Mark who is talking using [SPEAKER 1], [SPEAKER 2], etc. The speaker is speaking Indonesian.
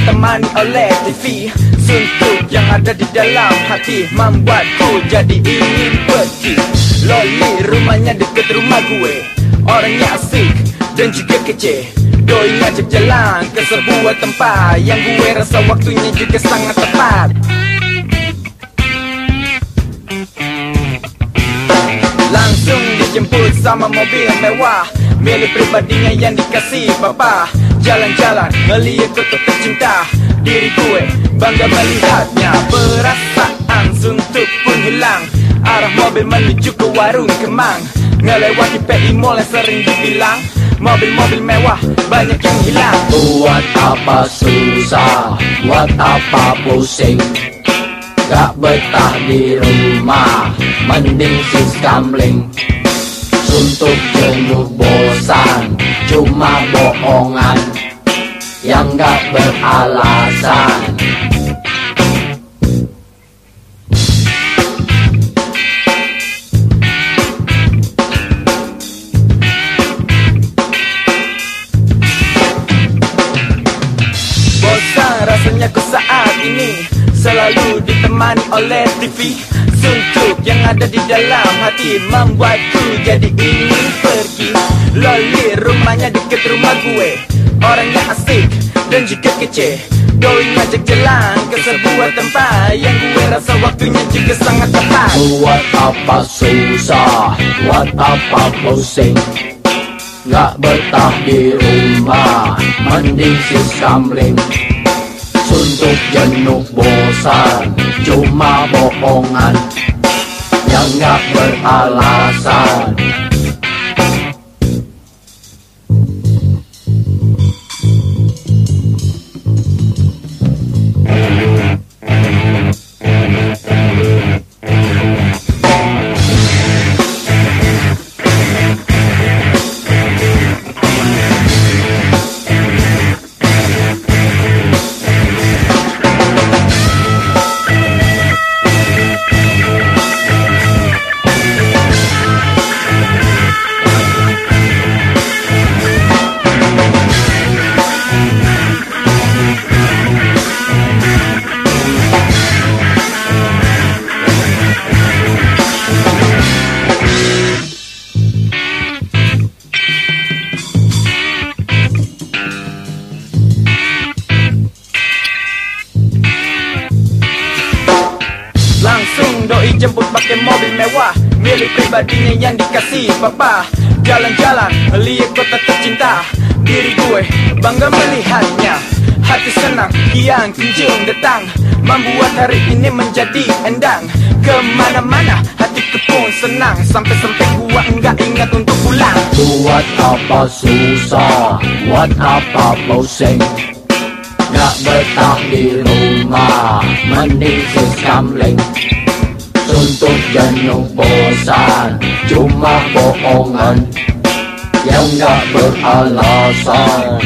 [SPEAKER 1] ditemani oleh TV Suntuk yang ada di dalam hati Membuatku jadi ingin pergi. Loli rumahnya deket rumah gue. Orangnya asik dan juga kece Doi ngajak jalan ke sebuah tempat Yang gue rasa waktunya juga sangat tepat. Langsung dijemput sama mobil mewah. Milik pribadinya yang dikasih bapak Jalan-jalan melihat kota tercinta. Diri gue bangga melihatnya. Perasaan suntuk pun hilang. Arah mobil menuju ke warung kemang. Ngelewati PI Mall yang sering dibilang. Mobil-mobil mewah banyak yang hilang.
[SPEAKER 2] Buat apa susah, buat apa pusing? Gak betah di rumah, mending sis kamling Suntuk jenuh bosan, cuma bohongan Yang gak beralasan.
[SPEAKER 1] Bosan rasanya ku saat ini Selalu ditemani oleh TV Suntuk yang ada di dalam hati Membuatku jadi ingin deket rumah gue. Orangnya asik dan juga kece. Doi ngajak jalan ke sebuah tempat Yang gue rasa waktunya juga sangat tepat.
[SPEAKER 2] Buat apa susah, buat apa pusing? Gak betah di rumah, mending sis kamling Suntuk jenuh bosan, cuma bohongan. Yang gak beralasan
[SPEAKER 1] Langsung doi jemput pakai mobil mewah. Milik pribadinya yang dikasih papa. Jalan-jalan melihat kota tercinta. Diri gue bangga melihatnya. Hati senang kian kunjung datang. Membuat hari ini menjadi endang. Kemana-mana hatiku pun senang. Sampai-sampai gua enggak ingat untuk pulang.
[SPEAKER 2] Buat apa susah, buat apa pusing? Gak betah di rumah, mending sis Suntuk jenuh bosan, cuma bohongan Yang gak beralasan